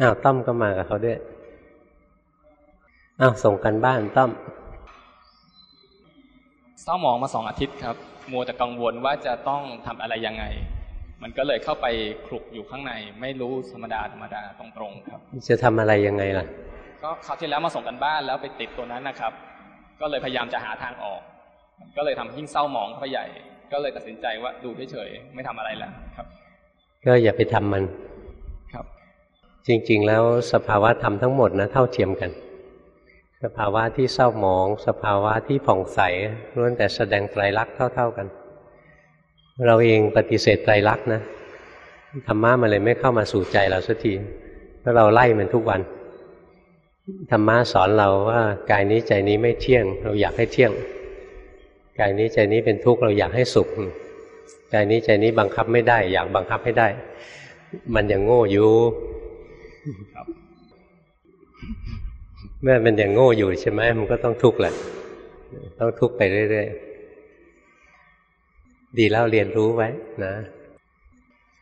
อ้าวต้อมก็มากับเขาด้วยอ้าวส่งกันบ้านต้อมเศร้าหมองมาสองอาทิตย์ครับ มัวแต่กังวลว่าจะต้องทำอะไรยังไง มันก็เลยเข้าไปคลุกอยู่ข้างใน ไม่รู้ธรรมดาธรรมดาตรงๆครับ จะทำอะไรยังไงล่ะ ก็คราวที่แล้วมาส่งกันบ้านแล้วไปติดตัวนั้นนะครับ ก็เลยพยายามจะหาทางออก ก็เลยทำยิ่งเศร้าหมองเข้าไปใหญ่ ก็เลยตัดสินใจว่าดูเฉยๆไม่ทำอะไรแล้วครับ ก็อย่าไปทำมันครับ จริง ๆ แล้วสภาวะธรรมทั้งหมดนะเท่าเทียมกัน สภาวะที่เศร้าหมอง สภาวะที่ผ่องใสล้วนแต่แสดงไตรลักษณ์เท่า ๆกัน เราเองปฏิเสธไตรลักษณ์นะธรรมะมันเลยไม่เข้ามาสู่ใจเราสักทีเพราะเราไล่มันทุกวันธรรมะสอนเราว่ากายนี้ใจนี้ไม่เที่ยง เราอยากให้เที่ยงกายนี้ใจนี้เป็นทุกข์เราอยากให้สุขกายนี้ใจนี้บังคับไม่ได้ อยากบังคับให้ได้ มันยังโง่อยู่ เมื่อมันยังโง่อยู่ใช่ไหมมันก็ต้องทุกข์แหละ ต้องทุกข์ไปเรื่อยๆ ดีแล้วเรียนรู้ไว้นะ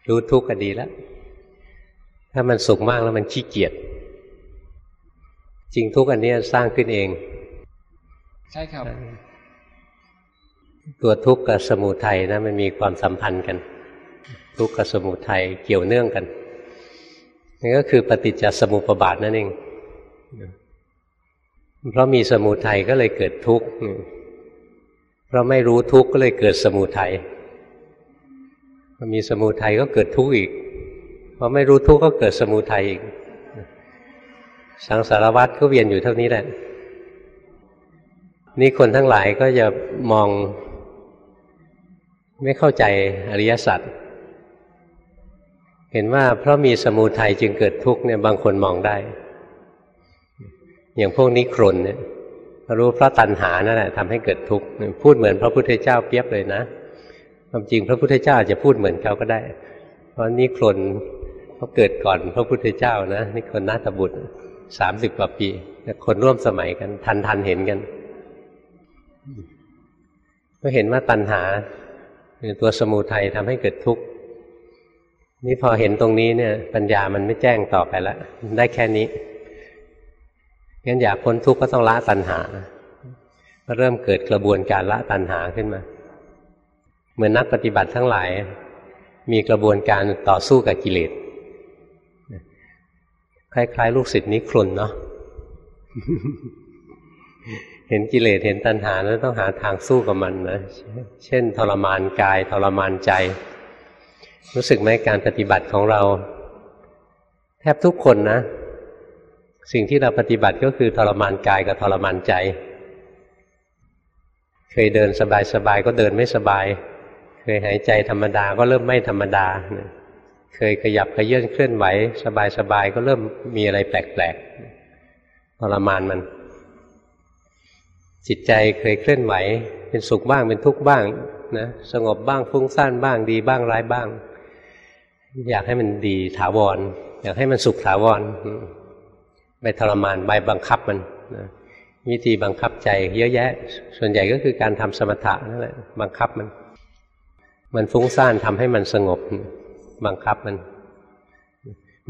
รู้ทุกข์ก็ดีแล้ว ถ้ามันสุขมากแล้วมันขี้เกียจ จริงทุกข์อันนี้สร้างขึ้นเอง ใช่ครับ ตัวทุกข์กับสมุทัยนะมันมีความสัมพันธ์กัน ทุกข์กับสมุทัยเกี่ยวเนื่องกัน นี่ก็คือปฏิจจสมุปบาทนั่นเอง เพราะมีสมุทัยก็เลยเกิดทุกข์ เพราะไม่รู้ทุกข์ก็เลยเกิดสมุทัยพอมีสมุทัยก็เกิดทุกข์อีกเพราะไม่รู้ทุกข์ก็เกิดสมุทัยอีก สังสารวัตรก็เวียนอยู่เท่านี้แหละ นี่คนทั้งหลายก็จะมองไม่เข้าใจอริยสัจ เห็นว่าเพราะมีสมุทัยจึงเกิดทุกข์เนี่ยบางคนมองได้ อย่างพวกนิครนเนี่ยรู้เพราะตัณหานั่นแหละทำให้เกิดทุกข์พูดเหมือนพระพุทธเจ้าเปียบเลยนะความจริงพระพุทธเจ้าจะพูดเหมือนเขาก็ได้ เพราะนิครนเขาเกิดก่อนพระพุทธเจ้านะนิคนนาตบุตรสามสิบกว่าปีคนร่วมสมัยกัน ทันทันเห็นกัน ก็เห็นว่าตัณหาเป็นตัวสมูทัยทำให้เกิดทุกข์ นี่พอเห็นตรงนี้เนี่ย ปัญญามันไม่แจ้งต่อไปแล้วได้แค่นี้งั้นอยากพ้นทุกข์ก็ต้องละตัณหาก็เริ่มเกิดกระบวนการละตัณหาขึ้นมา เหมือนนักปฏิบัติทั้งหลาย มีกระบวนการต่อสู้กับกิเลสคล้ายๆ ลูกศิษย์นิครนเนาะเห็นกิเลสเห็นตัณหาแล้วต้องหาทางสู้กับมันนะเช่น ทรมานกาย ทรมานใจ รู้สึกไหมการปฏิบัติของเรา แทบทุกคนนะ สิ่งที่เราปฏิบัติก็คือทรมานกายกับทรมานใจ เคยเดินสบายๆก็เดินไม่สบาย เคยหายใจธรรมดาก็เริ่มไม่ธรรมดา เคยขยับขยื่นเคลื่อนไหว สบายๆก็เริ่มมีอะไรแปลกๆทรมานมัน จิตใจเคยเคลื่อนไหว เป็นสุขบ้างเป็นทุกข์บ้างนะสงบบ้างฟุ้งซ่านบ้างดีบ้างร้ายบ้าง อยากให้มันดีถาวร อยากให้มันสุขถาวรไปทรมานไปบังคับมันนะวิธีบังคับใจเยอะแยะ ส่วนใหญ่ก็คือการทำสมถะนั่นแหละบังคับมัน มันฟุ้งซ่านทำให้มันสงบ บังคับมัน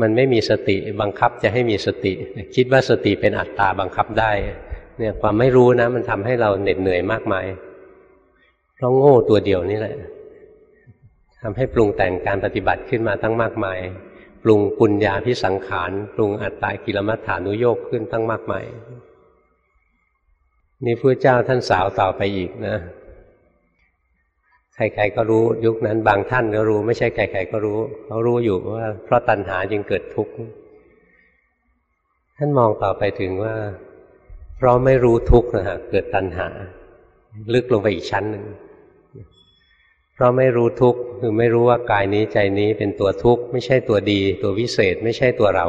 มันไม่มีสติบังคับจะให้มีสติ คิดว่าสติเป็นอัตตาบังคับได้ เนี่ยความไม่รู้นะ มันทำให้เราเหน็ดเหนื่อยมากมายเพราะโง่ตัวเดียวนี่แหละ ทำให้ปรุงแต่งการปฏิบัติขึ้นมาตั้งมากมาย ปรุงปุญญาพิสังขาร ปรุงอัตตากิลมัฏฐานุโยกขึ้นตั้งมากมาย นี่พระเจ้าท่านสาวต่อไปอีกนะ ใครๆก็รู้ยุคนั้นบางท่านก็รู้ ไม่ใช่ใครๆก็รู้เขารู้อยู่ว่า เพราะตัณหาจึงเกิดทุกข์ท่านมองต่อไปถึงว่า เพราะไม่รู้ทุกข์นะฮะเกิดตัณหา ลึกลงไปอีกชั้นหนึ่ง พราะไม่รู้ทุกข์คือไม่รู้ว่ากายนี้ใจนี้เป็นตัวทุกข์ไม่ใช่ตัวดี ตัววิเศษ ไม่ใช่ตัวเรา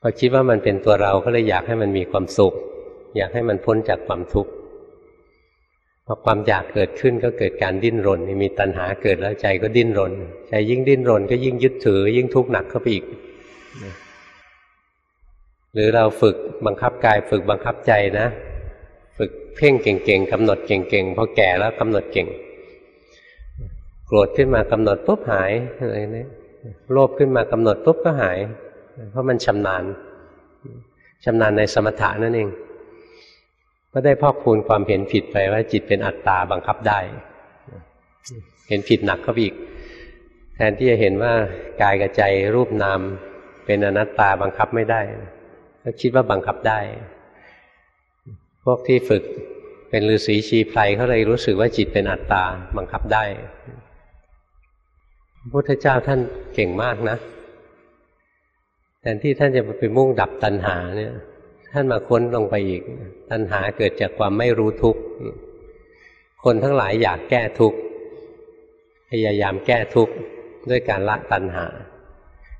พอคิดว่ามันเป็นตัวเราก็เลยอยากให้มันมีความสุข อยากให้มันพ้นจากความทุกข์พอความอยากเกิดขึ้นก็เกิดการดิ้นรน มีตัณหาเกิดแล้วใจก็ดิ้นรน ใจยิ่งดิ้นรนก็ยิ่งยึดถือ ยิ่งทุกข์หนักเข้าไปอีก หรือเราฝึกบังคับกายฝึกบังคับใจนะ เพ่งเก่งๆกำหนดเก่งๆพอแก่แล้วกำหนดเก่ง โกรธขึ้นมากำหนดปุ๊บหายอะไรนี่โลภขึ้นมากำหนดปุ๊บก็หาย เพราะมันชำนาญชำนาญในสมถะนั่นเอง ก็ได้พอกพูนความเห็นผิดไปว่าจิตเป็นอัตตาบังคับได้ เห็นผิดหนักก็อีก แทนที่จะเห็นว่ากายกับใจรูปนามเป็นอนัตตาบังคับไม่ได้ ก็คิดว่าบังคับได้ พวกที่ฝึกเป็นฤาษีชีไพรเขาเลยรู้สึกว่าจิตเป็นอัตตาบังคับได้พุทธเจ้าท่านเก่งมากนะแทนที่ท่านจะไปมุ่งดับตัณหาเนี่ย ท่านมาค้นลงไปอีก ตัณหาเกิดจากความไม่รู้ทุกข์คนทั้งหลายอยากแก้ทุกข์พยายามแก้ทุกข์ด้วยการละตัณหา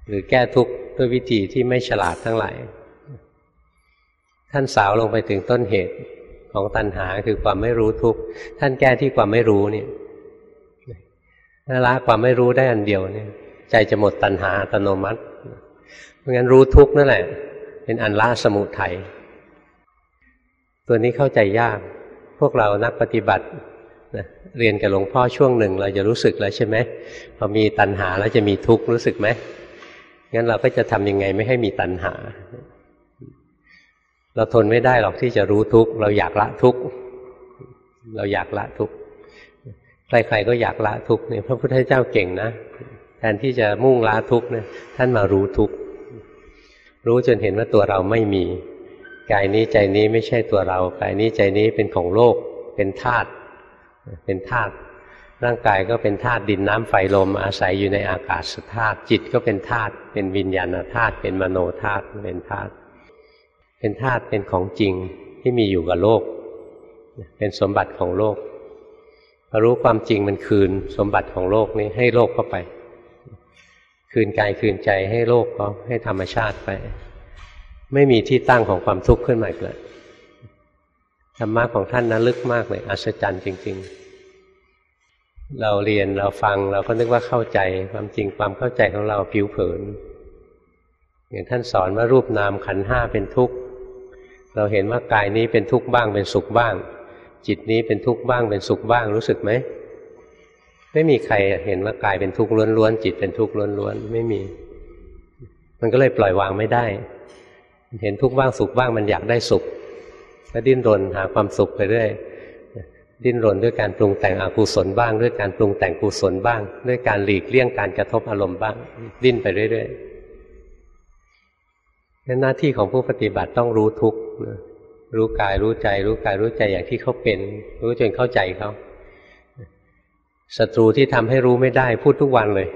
หรือแก้ทุกข์ด้วยวิธีที่ไม่ฉลาดทั้งหลาย ท่านสาวลงไปถึงต้นเหตุของตัณหาคือความไม่รู้ทุกข์ท่านแก้ที่ความไม่รู้เนี่ยถ้าละความไม่รู้ได้อันเดียวเนี่ย ใจจะหมดตัณหาอัตโนมัติเพราะงั้นรู้ทุกข์นั่นแหละ เป็นอันละสมุทัยตัวนี้เข้าใจยาก พวกเรานักปฏิบัตินะเรียนกับหลวงพ่อช่วงหนึ่งเราจะรู้สึกแล้วใช่ไหมพอมีตัณหาแล้วจะมีทุกข์รู้สึกไหมงั้นเราก็จะทำยังไงไม่ให้มีตัณหา เราทนไม่ได้หรอกที่จะรู้ทุกข์เราอยากละทุกข์เราอยากละทุกข์ใครๆก็อยากละทุกข์เนี่ยพระพุทธเจ้าเก่งนะแทนที่จะมุ่งละทุกข์เนี่ยท่านมารู้ทุกข์รู้จนเห็นว่าตัวเราไม่มีกายนี้ใจนี้ไม่ใช่ตัวเรากายนี้ใจนี้เป็นของโลก เป็นธาตุเป็นธาตุร่างกายก็เป็นธาตุดินน้ำไฟลมอาศัยอยู่ในอากาศธาตุจิตก็เป็นธาตุเป็นวิญญาณธาตุเป็นมโนธาตุเป็นธาตุ เป็นธาตุเป็นของจริงที่มีอยู่กับโลก เป็นสมบัติของโลกพอรู้ความจริงมันคืนสมบัติของโลกนี้ให้โลกเข้าไป คืนกายคืนใจให้โลกเขาให้ธรรมชาติไป ไม่มีที่ตั้งของความทุกข์ขึ้นมาเกิดธรรมะของท่านนั้นลึกมากเลยอัศจรรย์จริง ๆ เราเรียนเราฟังเราก็นึกว่าเข้าใจความจริงความเข้าใจของเราผิวเผินอย่างท่านสอนว่ารูปนามขันห้าเป็นทุกข์ เราเห็นว่ากายนี้เป็นทุกข์บ้างเป็นสุขบ้าง จิตนี้เป็นทุกข์บ้างเป็นสุขบ้างรู้สึกไหมไม่มีใครเห็นว่ากายเป็นทุกข์ล้วนๆจิตเป็นทุกข์ล้วนๆไม่มี มันก็เลยปล่อยวางไม่ได้ เห็นทุกข์บ้างสุขบ้างมันอยากได้สุขก็ดิ้นรนหาความสุขไปเรื่อยดิ้นรนด้วยการปรุงแต่งอกุศลบ้าง ด้วยการปรุงแต่งกุศลบ้าง ด้วยการหลีกเลี่ยงการกระทบอารมณ์บ้าง ดิ้นไปเรื่อยๆ นั้นหน้าที่ของผู้ปฏิบัติต้องรู้ทุกรู้กายรู้ใจ รู้กายรู้ใจอย่างที่เขาเป็น รู้จนเข้าใจเขาศัตรูที่ทำให้รู้ไม่ได้พูดทุกวันเลย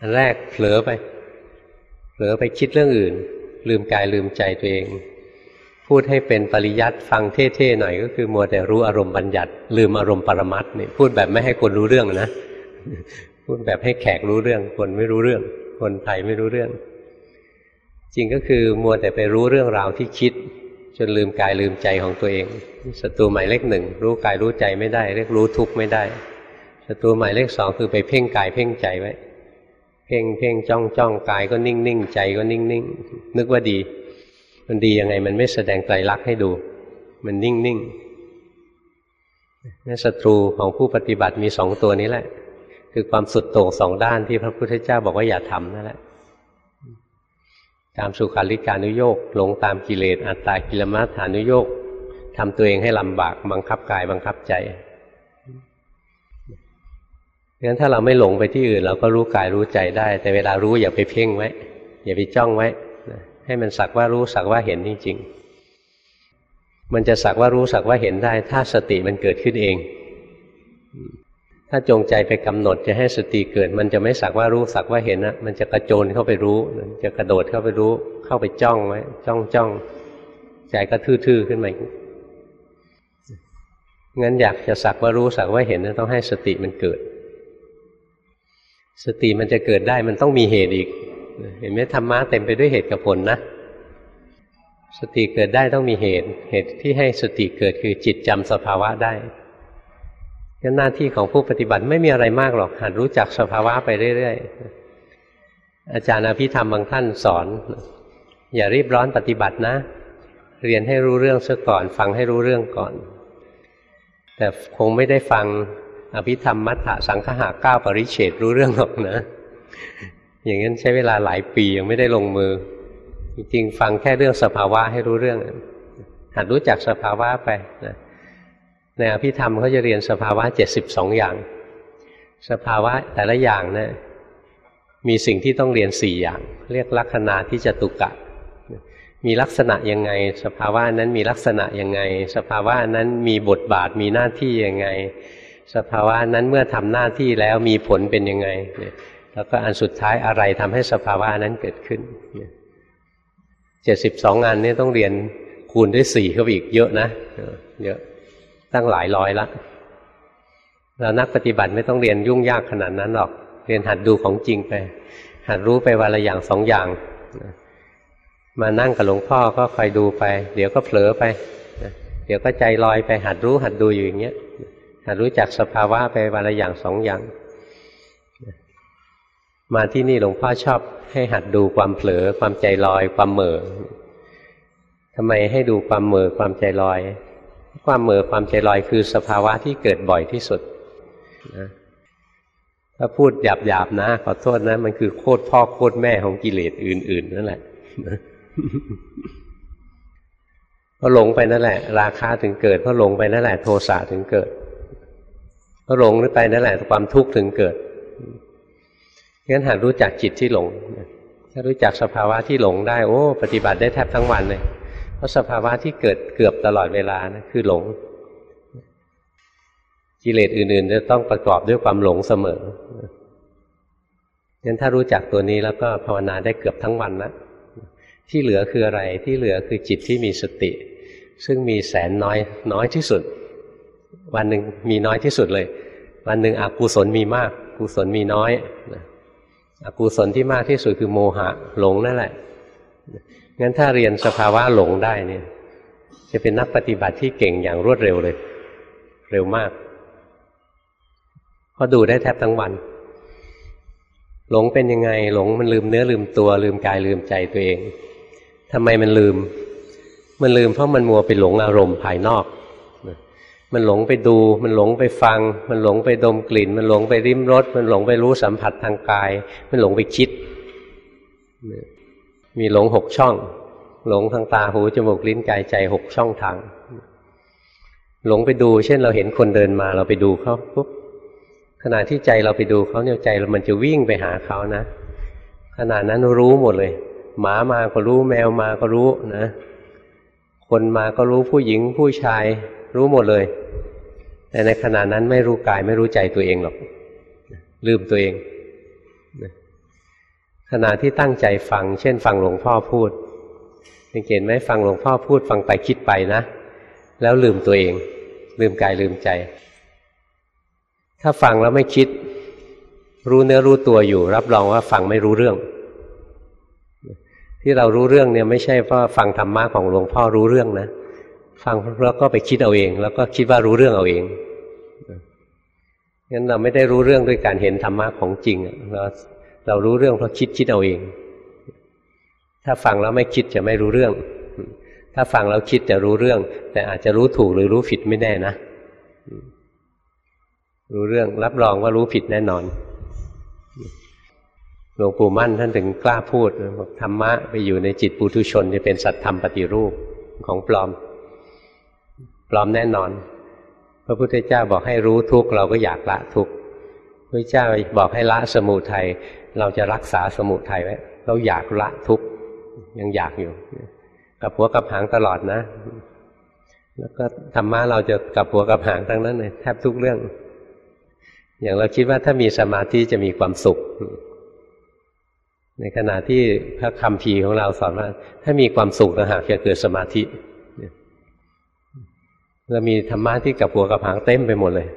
อันแรกเผลอไปเผลอไปคิดเรื่องอื่น ลืมกายลืมใจตัวเอง พูดให้เป็นปริยัติฟังเท่ๆหน่อย ก็คือมัวแต่รู้อารมณ์บัญญัติ ลืมอารมณ์ปรมัตนี่พูดแบบไม่ให้คนรู้เรื่องนะพูดแบบให้แขกรู้เรื่อง คนไม่รู้เรื่อง คนไทยไม่รู้เรื่อง จริงก็คือมัวแต่ไปรู้เรื่องราวที่คิด จนลืมกายลืมใจของตัวเองศัตรูหมายเลขหนึ่งรู้กายรู้ใจไม่ได้ เรียกรู้ทุกข์ไม่ได้ศัตรูหมายเลขสองคือไปเพ่งกายเพ่งใจไว้เพ่งเพ่งจ้องจ้องกายก็นิ่งนิ่งใจก็นิ่งนิ่งนึกว่าดี มันดียังไงมันไม่แสดงไตรลักษณ์ให้ดู มันนิ่งนิ่งนี่ศัตรูของผู้ปฏิบัติมีสองตัวนี้แหละ คือความสุดโต่งสองด้านที่พระพุทธเจ้าบอกว่าอย่าทำนั่นแหละ ตามสุขาริการนุโยกหลงตามกิเลสอัตตากิลมัฐานุโยกทำตัวเองให้ลำบากบังคับกายบังคับใจงั้นถ้าเราไม่หลงไปที่อื่น เราก็รู้กายรู้ใจได้ แต่เวลารู้อย่าไปเพ่งไว้ อย่าไปจ้องไว้ ให้มันสักว่ารู้สักว่าเห็นจริง ๆ มันจะสักว่ารู้สักว่าเห็นได้ ถ้าสติมันเกิดขึ้นเอง ถ้าจงใจไปกำหนดจะให้สติเกิด มันจะไม่สักว่ารู้สักว่าเห็นนะมันจะกระโจนเข้าไปรู้ จะกระโดดเข้าไปรู้ เข้าไปจ้องไว้จ้องจ้องใจก็ทื่อๆขึ้นมางั้นอยากจะสักว่ารู้สักว่าเห็นต้องให้สติมันเกิด สติมันจะเกิดได้มันต้องมีเหตุอีก เห็นไหมธรรมะเต็มไปด้วยเหตุกับผลนะ สติเกิดได้ต้องมีเหตุ เหตุที่ให้สติเกิดคือจิตจำสภาวะได้ งั้นหน้าที่ของผู้ปฏิบัติไม่มีอะไรมากหรอกหัดรู้จักสภาวะไปเรื่อยๆ อาจารย์อภิธรรมบางท่านสอน อย่ารีบร้อนปฏิบัตินะ เรียนให้รู้เรื่องซะก่อน ฟังให้รู้เรื่องก่อน แต่คงไม่ได้ฟังอภิธรรมมัทธสังคหาเก้าปริเฉดรู้เรื่องหรอกนะ อย่างนั้นใช้เวลาหลายปียังไม่ได้ลงมือ จริงๆ ฟังแค่เรื่องสภาวะให้รู้เรื่องหัดรู้จักสภาวะไปนะ ในอภิธรรมเขาจะเรียนสภาวะเจ็ดสิบสองอย่าง สภาวะแต่ละอย่างนะมีสิ่งที่ต้องเรียนสี่อย่าง เรียกลักษณะที่จะตุกะ มีลักษณะยังไง สภาวะนั้นมีลักษณะยังไง สภาวะนั้นมีบทบาทมีหน้าที่ยังไง สภาวะนั้นเมื่อทำหน้าที่แล้วมีผลเป็นยังไง แล้วก็อันสุดท้ายอะไรทำให้สภาวะนั้นเกิดขึ้นเจ็ดสิบสองงานนี้ต้องเรียนคูณด้วยสี่เข้าไปอีกเยอะนะเยอะ ตั้งหลายร้อยละเรานักปฏิบัติไม่ต้องเรียนยุ่งยากขนาดนั้นหรอก เรียนหัดดูของจริงไป หัดรู้ไปวันละอย่างสองอย่าง มานั่งกับหลวงพ่อก็คอยดูไป เดี๋ยวก็เผลอไป เดี๋ยวก็ใจลอยไปหัดรู้หัดดูอยู่อย่างเงี้ยหัดรู้จักสภาวะไปวันละอย่างสองอย่าง มาที่นี่หลวงพ่อชอบให้หัดดูความเผลอ ความใจลอย ความเหม่อทำไมให้ดูความเหม่อความใจลอย ความเหม่อความใจลอยคือสภาวะที่เกิดบ่อยที่สุดนะถ้าพูดหยาบๆนะ ขอโทษนะ มันคือโคตรพ่อโคตรแม่ของกิเลสอื่น ๆ นั่นแหละพอหลงไปนั่นแหละ ราคาถึงเกิดพอหลงไปนั่นแหละ โทสะถึงเกิดพอหลงไปนั่นแหละความทุกข์ถึงเกิดงั้นหัดรู้จักจิตที่หลงถ้ารู้จักสภาวะที่หลงได้โอ้ ปฏิบัติได้แทบทั้งวันเลย ราะสภาวะที่เกิดเกือบตลอดเวลานะคือหลง กิเลสอื่น ๆ จะต้องประกอบด้วยความหลงเสมองั้นถ้ารู้จักตัวนี้แล้วก็ภาวนาได้เกือบทั้งวันนะที่เหลือคืออะไรที่เหลือคือจิตที่มีสติ ซึ่งมีแสนน้อยน้อยที่สุด วันหนึ่งมีน้อยที่สุดเลย วันหนึ่งอกุศลมีมาก กุศลมีน้อยอกุศลที่มากที่สุดคือโมหะหลงนั่นแหละ งั้นถ้าเรียนสภาวะหลงได้เนี่ย จะเป็นนักปฏิบัติที่เก่งอย่างรวดเร็วเลย เร็วมากเพราะดูได้แทบทั้งวัน หลงเป็นยังไง หลงมันลืมเนื้อลืมตัว ลืมกายลืมใจตัวเองทำไมมันลืม มันลืมเพราะมันมัวไปหลงอารมณ์ภายนอก มันหลงไปดู มันหลงไปฟัง มันหลงไปดมกลิ่น มันหลงไปริมรสมันหลงไปรู้สัมผัสทางกาย มันหลงไปคิด มีหลงหกช่อง หลงทางตาหูจมูกลิ้นกายใจหกช่องทาง หลงไปดู เช่นเราเห็นคนเดินมาเราไปดูเขาปุ๊บขณะที่ใจเราไปดูเขาเนี่ยใจมันจะวิ่งไปหาเขานะขณะนั้นรู้หมดเลย หมามาก็รู้แมวมาก็รู้นะ คนมาก็รู้ผู้หญิงผู้ชาย รู้หมดเลย แต่ในขณะนั้นไม่รู้กายไม่รู้ใจตัวเองหรอกลืมตัวเอง ขณะที่ตั้งใจฟัง เช่น ฟังหลวงพ่อพูดสังเกตไหมฟังหลวงพ่อพูด ฟังไปคิดไปนะ แล้วลืมตัวเอง ลืมกายลืมใจ ถ้าฟังแล้วไม่คิด รู้เนื้อรู้ตัวอยู่ รับรองว่าฟังไม่รู้เรื่อง ที่เรารู้เรื่องเนี่ยไม่ใช่เพราะฟังธรรมะของหลวงพ่อรู้เรื่องนะฟังแล้วก็ไปคิดเอาเอง แล้วก็คิดว่ารู้เรื่องเอาเองงั้นเราไม่ได้รู้เรื่องด้วยการเห็นธรรมะของจริงเรา เรารู้เรื่องเพราะคิดคิดเอาเอง ถ้าฟังแล้วไม่คิดจะไม่รู้เรื่อง ถ้าฟังแล้วคิดจะรู้เรื่อง แต่อาจจะรู้ถูกหรือรู้ผิดไม่แน่นะ รู้เรื่องรับรองว่ารู้ผิดแน่นอนหลวงปู่มั่นท่านถึงกล้าพูดบอกธรรมะไปอยู่ในจิตปุถุชนจะเป็นสัตธรรมปฏิรูปของปลอม ปลอมแน่นอน พระพุทธเจ้าบอกให้รู้ทุกเราก็อยากละทุกข์พระเจ้าบอกให้ละสมุทัย เราจะรักษาสมุทัยไว้ เราอยากละทุกยังอยากอยู่กับหัวกับหางตลอดนะ แล้วก็ธรรมะเราจะกับหัวกับหางทั้งนั้นเลยแทบทุกเรื่อง อย่างเราคิดว่าถ้ามีสมาธิจะมีความสุข ในขณะที่พระคำพีของเราสอนว่า ถ้ามีความสุขนะหากจะเกิดสมาธิเรามีธรรมะที่กับหัวกับหางเต็มไปหมดเลย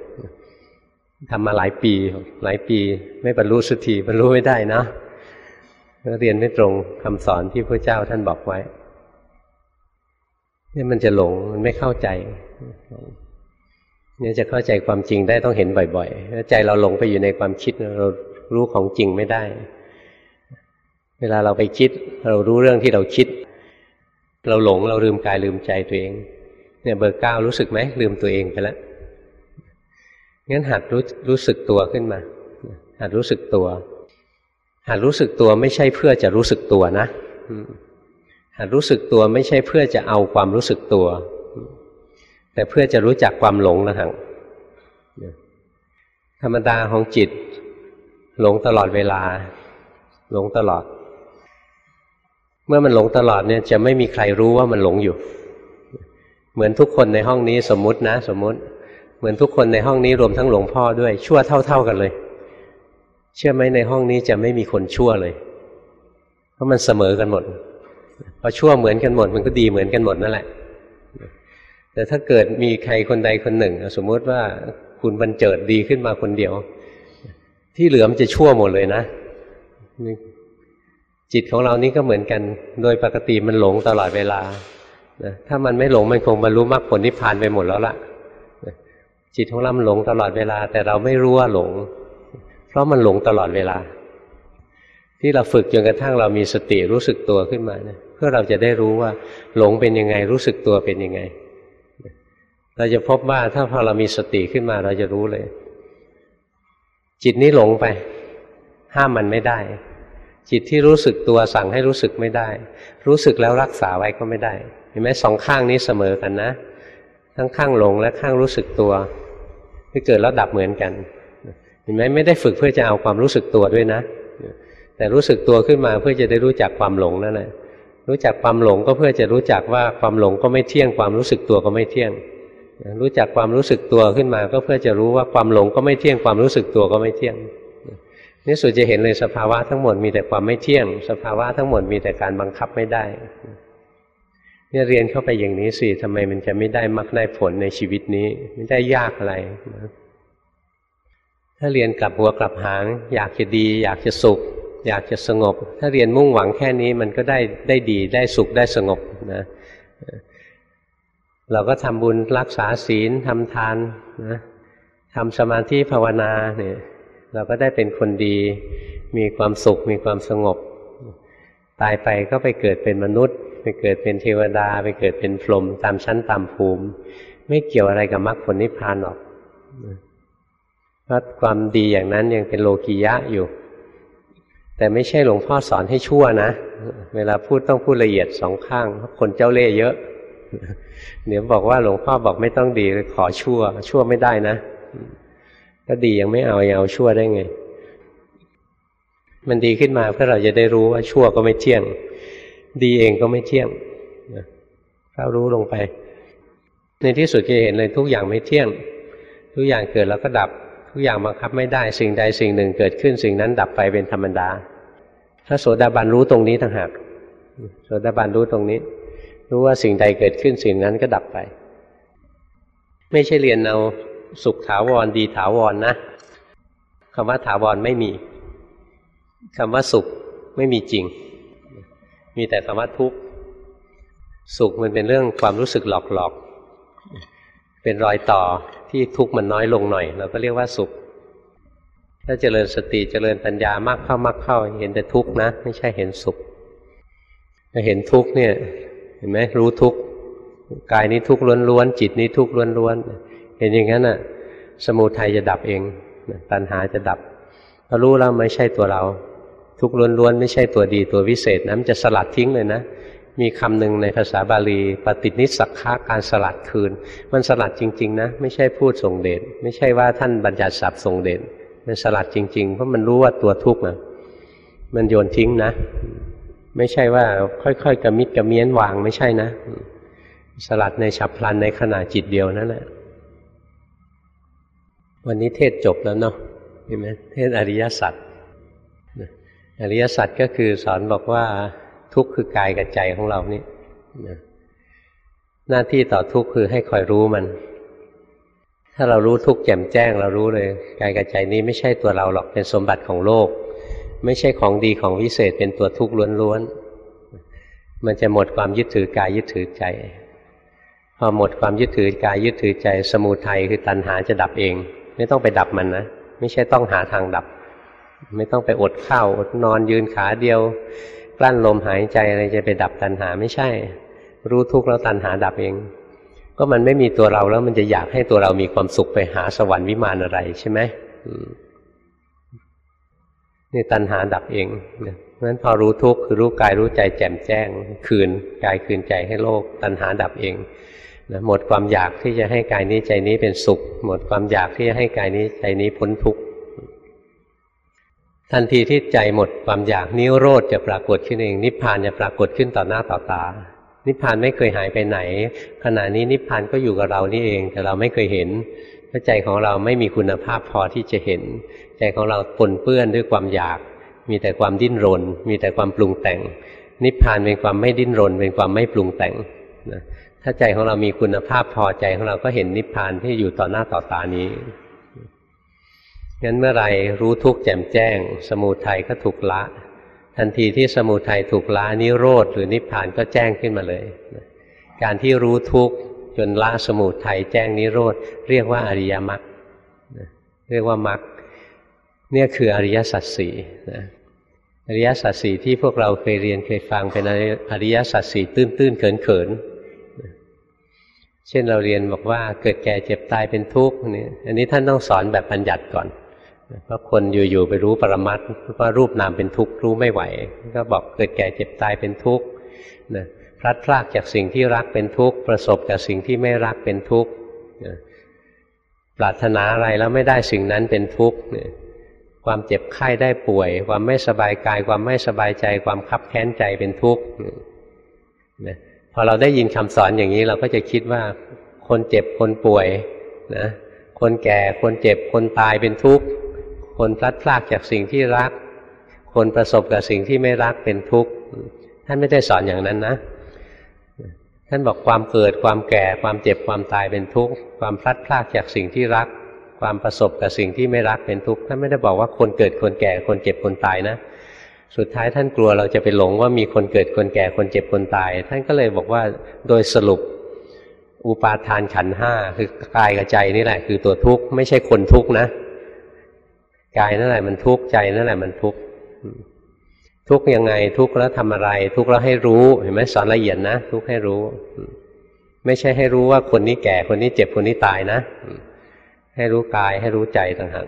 ทำมาหลายปี หลายปี ไม่บรรลุสักทีบรรลุไม่ได้นะเรียนไม่ตรงคำสอนที่พระเจ้าท่านบอกไว้นี่มันจะหลงมันไม่เข้าใจเนี่ยจะเข้าใจความจริงได้ต้องเห็นบ่อยๆใจเราหลงไปอยู่ในความคิดเรารู้ของจริงไม่ได้ เวลาเราไปคิด เรารู้เรื่องที่เราคิด เราหลงเราลืมกายลืมใจตัวเอง เนี่ยเบอร์เก้ารู้สึกไหมลืมตัวเองไปแล้ว งั้นหัดรู้รู้สึกตัวขึ้นมา หัดรู้สึกตัว หัดรู้สึกตัวไม่ใช่เพื่อจะรู้สึกตัวนะหัดรู้สึกตัวไม่ใช่เพื่อจะเอาความรู้สึกตัว แต่เพื่อจะรู้จักความหลงนะฮังธรรมดาของจิต หลงตลอดเวลา หลงตลอด เมื่อมันหลงตลอดเนี่ย จะไม่มีใครรู้ว่ามันหลงอยู่ เหมือนทุกคนในห้องนี้สมมตินะ สมมติ มือนทุกคนในห้องนี้รวมทั้งหลวงพ่อด้วยชั่วเท่า ๆกันเลย เชื่อไหมในห้องนี้จะไม่มีคนชั่วเลย เพราะมันเสมอกันหมดพอชั่วเหมือนกันหมด มันก็ดีเหมือนกันหมดนั่นแหละ แต่ถ้าเกิดมีใครคนใดคนหนึ่ง สมมติว่าคุณบรรเจิดดีขึ้นมาคนเดียว ที่เหลือมันจะชั่วหมดเลยนะจิตของเรานี่ก็เหมือนกัน โดยปกติมันหลงตลอดเวลาถ้ามันไม่หลงมันคงบรรลุมรรคผลนิพพานไปหมดแล้วล่ะ จิตของเราหลงตลอดเวลา แต่เราไม่รู้ว่าหลง เพราะมันหลงตลอดเวลา ที่เราฝึกจนกระทั่งเรามีสติรู้สึกตัวขึ้นมาเนี่ยเพื่อเราจะได้รู้ว่าหลงเป็นยังไง รู้สึกตัวเป็นยังไง เราจะพบว่าถ้าพอเรามีสติขึ้นมาเราจะรู้เลย จิตนี้หลงไป ห้ามมันไม่ได้ จิตที่รู้สึกตัวสั่งให้รู้สึกไม่ได้ รู้สึกแล้วรักษาไว้ก็ไม่ได้ เห็นไหมสองข้างนี้เสมอกันนะ ทั้งข้างหลงและข้างรู้สึกตัว ที่เกิดแล้วดับเหมือนกันเห็นไหมไม่ได้ฝึกเพื่อจะเอาความรู้สึกตัวด้วยนะ แต่รู้สึกตัวขึ้นมาเพื่อจะได้รู้จักความหลงนั่นแหละรู้จักความหลงก็เพื่อจะรู้จักว่าความหลงก็ไม่เที่ยง ความรู้สึกตัวก็ไม่เที่ยง รู้จักความรู้สึกตัวขึ้นมา ก็เพื่อจะรู้ว่าความหลงก็ไม่เที่ยง ความรู้สึกตัวก็ไม่เที่ยงนี่สุดจะเห็นเลยสภาวะทั้งหมดมีแต่ความไม่เที่ยง สภาวะทั้งหมดมีแต่การบังคับไม่ได้ เนี่ยเรียนเข้าไปอย่างนี้สิทำไมมันจะไม่ได้มรรคได้ผลในชีวิตนี้ ไม่ได้ยากอะไรถ้าเรียนกลับหัวกลับหาง อยากจะดี อยากจะสุข อยากจะสงบ ถ้าเรียนมุ่งหวังแค่นี้มันก็ได้ได้ดีได้สุขได้สงบนะ เราก็ทำบุญรักษาศีลทำทานนะทำสมาธิภาวนาเนี่ยเราก็ได้เป็นคนดี มีความสุขมีความสงบ ตายไปก็ไปเกิดเป็นมนุษย์ ไปเกิดเป็นเทวดา ไปเกิดเป็นพรหมตามชั้นตามภูมิ ไม่เกี่ยวอะไรกับมรรคผลนิพพานหรอกเพราะความดีอย่างนั้นยังเป็นโลกียะอยู่ แต่ไม่ใช่หลวงพ่อสอนให้ชั่วนะ เวลาพูดต้องพูดละเอียดสองข้างเพราะคนเจ้าเล่ห์เยอะ เดี๋ยวบอกว่าหลวงพ่อบอกไม่ต้องดีขอชั่ว ชั่วไม่ได้นะก็ดียังไม่เอาเอาชั่วได้ไง มันดีขึ้นมาเพื่อเราจะได้รู้ว่าชั่วก็ไม่เที่ยง ดีเองก็ไม่เที่ยงถ้ารู้ลงไป ในที่สุดจะเห็นเลยทุกอย่างไม่เที่ยง ทุกอย่างเกิดแล้วก็ดับ ทุกอย่างบังคับไม่ได้สิ่งใดสิ่งหนึ่งเกิดขึ้นสิ่งนั้นดับไปเป็นธรรมดาถ้าโสดาบันรู้ตรงนี้ต่างหากโสดาบันรู้ตรงนี้ รู้ว่าสิ่งใดเกิดขึ้นสิ่งนั้นก็ดับไป ไม่ใช่เรียนเอาสุขถาวรดีถาวรนนะคำว่าถาวรไม่มีคำว่าสุขไม่มีจริง มีแต่คำว่าทุกข์สุขมันเป็นเรื่องความรู้สึกหลอกๆ เป็นรอยต่อที่ทุกข์มันน้อยลงหน่อย เราก็เรียกว่าสุข ถ้าเจริญสติเจริญปัญญามากเข้ามากเข้า เห็นแต่ทุกข์นะ ไม่ใช่เห็นสุขเห็นทุกข์เนี่ย เห็นไหมรู้ทุกข์กายนี้ทุกข์ล้วนๆจิตนี้ทุกข์ล้วนๆเห็นอย่างนั้นอะ สมุทัยจะดับเองตัณหาจะดับพอรู้แล้วไม่ใช่ตัวเรา ทุกข์ล้วนๆไม่ใช่ตัวดีตัววิเศษนะมันจะสลัดทิ้งเลยนะ มีคำหนึ่งในภาษาบาลีปฏินิสักฆาการสลัดคืน มันสลัดจริง ๆ นะ ไม่ใช่พูดส่งเดชไม่ใช่ว่าท่านบัญญัติศัพท์ส่งเดชมันสลัดจริง ๆ เพราะมันรู้ว่าตัวทุกข์นะมันโยนทิ้งนะ ไม่ใช่ว่าค่อยๆกระมิดกระเมียนวางไม่ใช่นะ สลัดในฉับพลันในขณะจิตเดียวนั่นแหละวันนี้เทศจบแล้วเนาะเห็นไหมเทศอริยสัจ อริยสัจก็คือสอนบอกว่าทุกข์คือกายกับใจของเรานี่หน้าที่ต่อทุกข์คือให้คอยรู้มัน ถ้าเรารู้ทุกข์แจ่มแจ้ง เรารู้เลยกายกับใจนี้ไม่ใช่ตัวเราหรอกเป็นสมบัติของโลก ไม่ใช่ของดีของวิเศษเป็นตัวทุกข์ล้วนๆมันจะหมดความยึดถือกายยึดถือใจ พอหมดความยึดถือกายยึดถือใจ สมูทัยคือตัณหาจะดับเอง ไม่ต้องไปดับมันนะไม่ใช่ต้องหาทางดับ ไม่ต้องไปอดข้าวอดนอนยืนขาเดียว กลั้นลมหายใจอะไรจะไปดับตัณหาไม่ใช่ รู้ทุกข์แล้วตัณหาดับเอง ก็มันไม่มีตัวเราแล้วมันจะอยากให้ตัวเรามีความสุขไปหาสวรรค์วิมานอะไรใช่ไหมนี่ตัณหาดับเองเพราะฉะนั้นพอรู้ทุกข์คือรู้กายรู้ใจแจ่มแจ้ง คืนกายคืนใจให้โลก ตัณหาดับเองนะหมดความอยากที่จะให้กายนี้ใจนี้เป็นสุข หมดความอยากที่จะให้กายนี้ใจนี้พ้นทุกข์ ทันทีที่ใจหมดความอยากนิโรธจะปรากฏขึ้นเอง นิพพานจะปรากฏขึ้นต่อหน้าต่อตา นิพพานไม่เคยหายไปไหน ขณะนี้นิพพานก็อยู่กับเรานี่เอง แต่เราไม่เคยเห็นเพราะใจของเราไม่มีคุณภาพพอที่จะเห็น ใจของเราปนเปื้อนด้วยความอยาก มีแต่ความดิ้นรน มีแต่ความปรุงแต่ง นิพพานเป็นความไม่ดิ้นรน เป็นความไม่ปรุงแต่งนะถ้าใจของเรามีคุณภาพพอใจของเราก็เห็นนิพพานที่อยู่ต่อหน้าต่อตานี้ งั้นเมื่อไรรู้ทุกข์แจ่มแจ้ง สมุทัยก็ถูกละ ทันทีที่สมุทัยถูกละนิโรธหรือนิพพานก็แจ้งขึ้นมาเลย การที่รู้ทุกข์จนละสมุทัยแจ้งนิโรธเรียกว่าอริยมรรคเรียกว่ามรรคเนี่ยคืออริยสัจสี่อริยสัจสี่ที่พวกเราเคยเรียนเคยฟังเป็นอริยสัจสี่ตื้นๆเขินๆเช่นเราเรียนบอกว่าเกิดแก่เจ็บตายเป็นทุกข์นี่อันนี้ท่านต้องสอนแบบบัญญัติก่อน เพราะคนอยู่ๆไปรู้ปรมัตว่ารูปนามเป็นทุกข์รู้ไม่ไหว ก็บอกเกิดแก่เจ็บตายเป็นทุกข์นะพลัดพรากจากสิ่งที่รักเป็นทุกข์ประสบกับสิ่งที่ไม่รักเป็นทุกข์ปรารถนาอะไรแล้วไม่ได้สิ่งนั้นเป็นทุกข์ความเจ็บไข้ได้ป่วย ความไม่สบายกาย ความไม่สบายใจ ความคับแค้นใจเป็นทุกข์พอเราได้ยินคำสอนอย่างนี้เราก็จะคิดว่า คนเจ็บคนป่วยนะคนแก่คนเจ็บคนตายเป็นทุกข์ คนพลัดพรากจากสิ่งที่รัก คนประสบกับสิ่งที่ไม่รักเป็นทุกข์ท่านไม่ได้สอนอย่างนั้นนะท่านบอกความเกิดความแก่ความเจ็บความตายเป็นทุกข์ความพลัดพรากจากสิ่งที่รัก ความประสบกับสิ่งที่ไม่รักเป็นทุกข์ท่านไม่ได้บอกว่าคนเกิดคนแก่คนเจ็บคนตายนะ สุดท้ายท่านกลัวเราจะไปหลงว่ามีคนเกิดคนแก่คนเจ็บคนตาย ท่านก็เลยบอกว่าโดยสรุปอุปาทานขันห้าคือกายกับใจนี่แหละคือตัวทุกข์ไม่ใช่คนทุกข์นะ กายนั่นแหละมันทุกข์ใจนั่นแหละมันทุกข์ทุกข์ยังไงทุกข์แล้วทำอะไร ทุกข์แล้วให้รู้ เห็นไหมสอนละเอียดนะทุกข์ให้รู้ ไม่ใช่ให้รู้ว่าคนนี้แก่คนนี้เจ็บคนนี้ตายนะ ให้รู้กายให้รู้ใจต่างหาก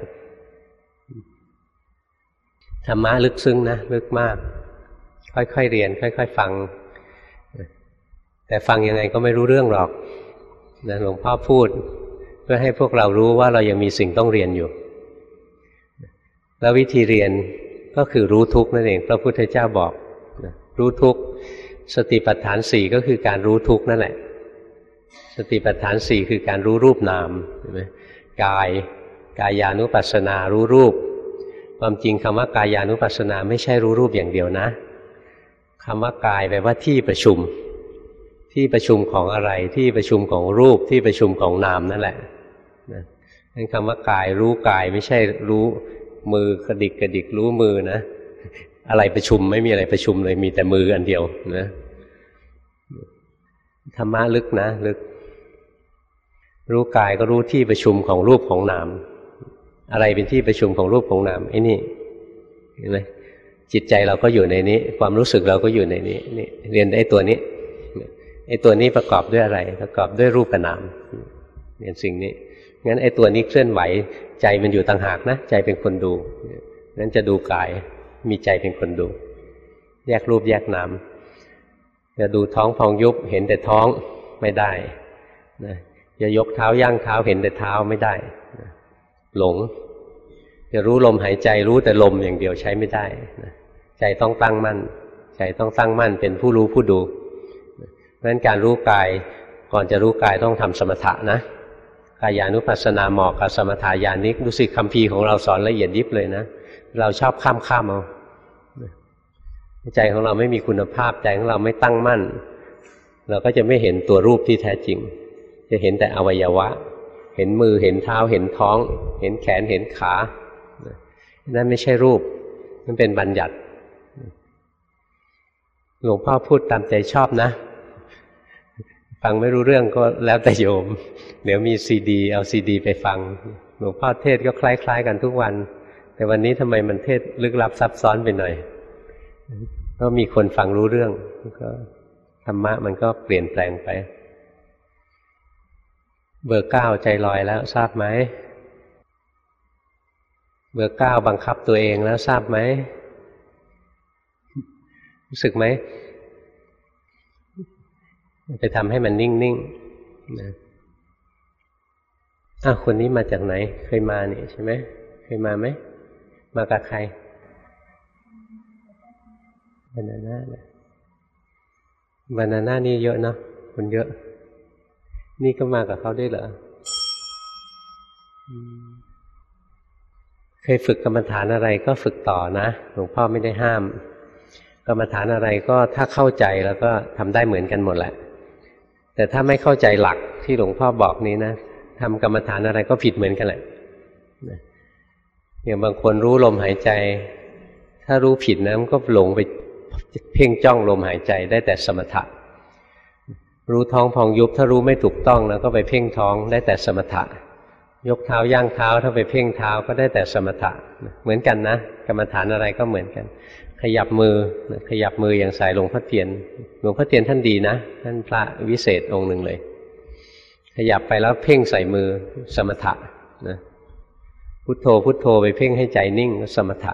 ธรรมะลึกซึ้งนะลึกมาก ค่อยๆเรียน ค่อย ๆ ฟัง แต่ฟังยังไงก็ไม่รู้เรื่องหรอกนะหลวงพ่อพูด เพื่อให้พวกเรารู้ว่าเรายังมีสิ่งต้องเรียนอยู่ แล้ววิธีเรียนก็คือรู้ทุกนั่นเอง พระพุทธเจ้าบอกรู้ทุกสติปัฏฐานสี่ก็คือการรู้ทุกนั่นแหละ สติปัฏฐานสี่คือการรู้รูปนามเห็นไหมกายกายานุปัสสนารู้รูป ความจริงคำว่ากายานุปัสสนาไม่ใช่รู้รูปอย่างเดียวนะคำว่ากายแปลว่าที่ประชุม ที่ประชุมของอะไรที่ประชุมของรูปที่ประชุมของนามนั่นแหละนั่นคำว่ากายรู้กายไม่ใช่รู้ มือกระดิกกระดิกรู้มือนะอะไรประชุมไม่มีอะไรประชุมเลยมีแต่มืออันเดียวนะธรรมะลึกนะลึก รู้กายก็รู้ที่ประชุมของรูปของนาม อะไรเป็นที่ประชุมของรูปของนามไอ้นี่เห็นไหมจิตใจเราก็อยู่ในนี้ ความรู้สึกเราก็อยู่ในนี้นี่เรียนไอ้ตัวนี้ไอ้ตัวนี้ประกอบด้วยอะไร ประกอบด้วยรูปนามเรียนสิ่งนี้งั้นไอ้ตัวนี้เคลื่อนไหว ใจมันอยู่ต่างหากนะ ใจเป็นคนดูนั้นจะดูกาย มีใจเป็นคนดู แยกรูปแยกนามจะดูท้องพองยุบเห็นแต่ท้องไม่ได้นะจะยกเท้าย่างเท้าเห็นแต่เท้าไม่ได้นะหลง จะรู้ลมหายใจรู้แต่ลมอย่างเดียวใช้ไม่ได้นะใจต้องตั้งมั่น ใจต้องตั้งมั่นเป็นผู้รู้ผู้ดูเพราะฉะนั้นการรู้กายก่อนจะรู้กายต้องทำสมถะนะ กายานุปัสสนาเหมาะกับสมถายานิกดูสิคำพีของเราสอนละเอียดยิบเลยนะ เราชอบข้ามข้ามเอาใจของเราไม่มีคุณภาพใจของเราไม่ตั้งมั่น เราก็จะไม่เห็นตัวรูปที่แท้จริง จะเห็นแต่อวัยวะ เห็นมือเห็นเท้าเห็นท้อง เห็นแขนเห็นขานั่นไม่ใช่รูปนั่นเป็นบัญญัติหลวงพ่อพูดตามใจชอบนะ ฟังไม่รู้เรื่องก็แล้วแต่โยม เดี๋ยวมีซีดี เอาซีดี ไปฟัง หลวงพ่อเทศก็คล้ายๆ กันทุกวัน แต่วันนี้ทำไมมันเทศลึกลับซับซ้อนไปหน่อย ก็มีคนฟังรู้เรื่องก็ธรรมะมันก็เปลี่ยนแปลงไป เบอร์เก้าใจลอยแล้วทราบไหม เบอร์เก้าบังคับตัวเองแล้วทราบไหม รู้สึกไหม ไปทำให้มันนิ่งๆนะอ้าวคนนี้มาจากไหน เคยมาเนี่ยใช่ไหมเคยมาไหม มากับใครบานาน่านะบานาน่านี่เยอะเนาะคนเยอะ นี่ก็มากับเขาด้วยเหรอเคยฝึกกรรมฐานอะไรก็ฝึกต่อนะหลวงพ่อไม่ได้ห้าม กรรมฐานอะไรก็ถ้าเข้าใจแล้วก็ทำได้เหมือนกันหมดแหละ แต่ถ้าไม่เข้าใจหลักที่หลวงพ่อบอกนี้นะทำกรรมฐานอะไรก็ผิดเหมือนกันแหละอย่างบางคนรู้ลมหายใจ ถ้ารู้ผิดนะมันก็หลงไปเพ่งจ้องลมหายใจได้แต่สมถะรู้ท้องพองยุบถ้ารู้ไม่ถูกต้องแล้วก็ไปเพ่งท้องได้แต่สมถะ ยกเท้าย่างเท้าถ้าไปเพ่งเท้าก็ได้แต่สมถะเหมือนกันนะ กรรมฐานอะไรก็เหมือนกัน ขยับมือขยับมืออย่างสายหลวงพ่อเทียนหลวงพ่อเทียนท่านดีนะ ท่านพระวิเศษองค์หนึ่งเลย ขยับไปแล้วเพ่งใส่มือสมถะนะพุทโธพุทโธไปเพ่งให้ใจนิ่งสมถะ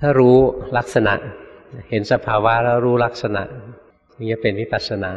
ถ้ารู้ลักษณะ เห็นสภาวะแล้วรู้ลักษณะนี่จะเป็นวิปัสสนา